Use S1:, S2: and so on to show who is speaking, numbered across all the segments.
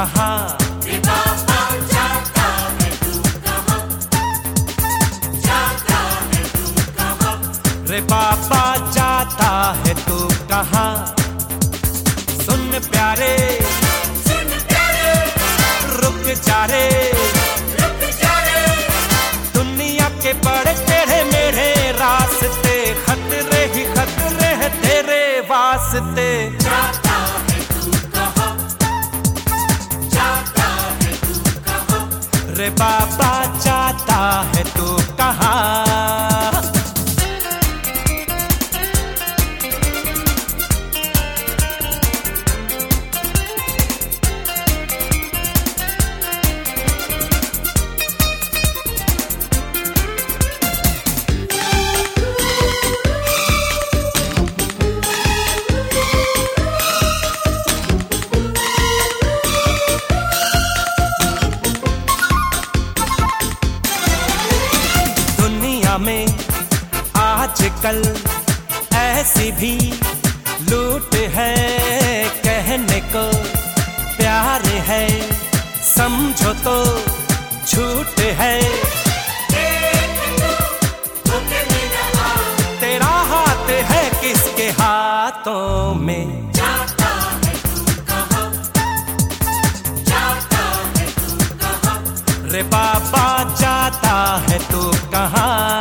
S1: कहा। रे बाबा जाता है तू कहा। सुन प्यारे। रुक जा रे। दुनिया के बड़े तेरे मेरे रास्ते खतरे ही खतरे है तेरे वास्ते। रे बाबा भी लूट है, कहने को प्यार है, समझो तो झूठ है। तेरा हाथ है किसके हाथों में? रे बाबा, जाता है तू कहाँ?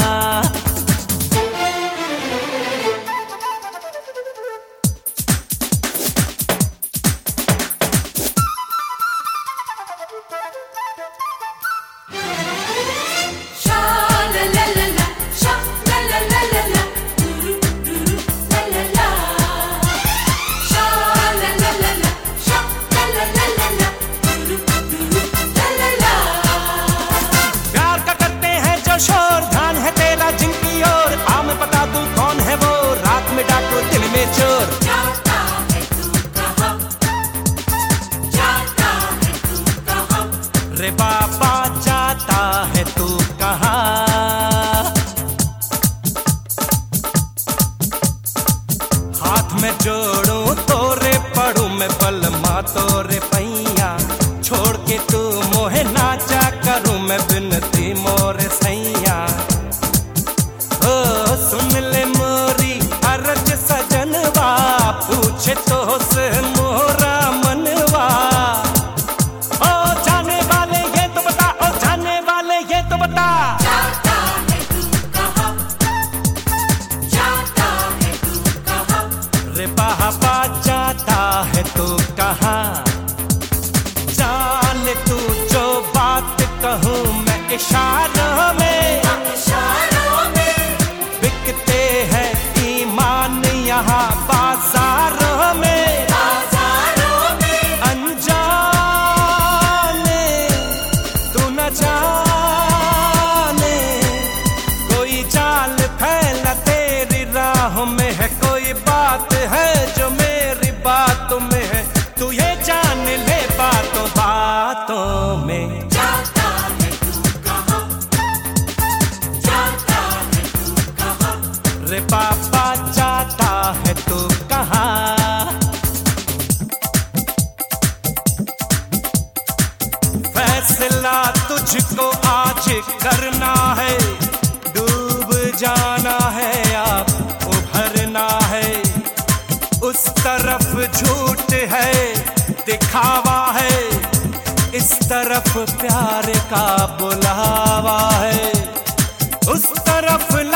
S1: में जोड़ू, तोरे पढ़ू मैं पलमा, तोरे पैया छोड़ के तू मोहे नाचा करूँ मैं बिनती मोरे सैया। ओ, सुन ले मोरी अरज सजनवा पूछे तो से मैं रे पापा, चाहता है तू कहाँ? फैसला तुझको आज करना है। डूब जाना है, आप उभरना है। उस तरफ़ झूठ है, दिखावा है। इस तरफ़ प्यार का बुलावा है। उस तरफ़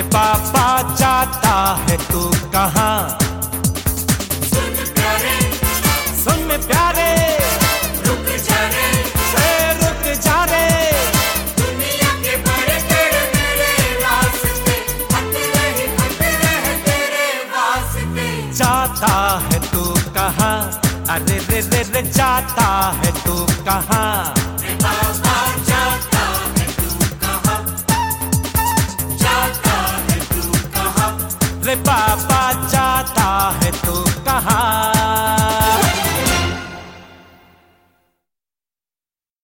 S1: रे पापा जाता है तू कहाँ?
S2: सुन प्यारे।
S1: सुन प्यारे।
S2: रुक जा रे।
S1: से रुक जा रे।
S2: दुनिया के बड़े तेरे मेरे रास्ते। खतरे ही खतरे हैं तेरे वास्ते
S1: जाता है तू कहाँ? अरे रे रे रे जाता है तू कहाँ? पापा चाहता है तो कहा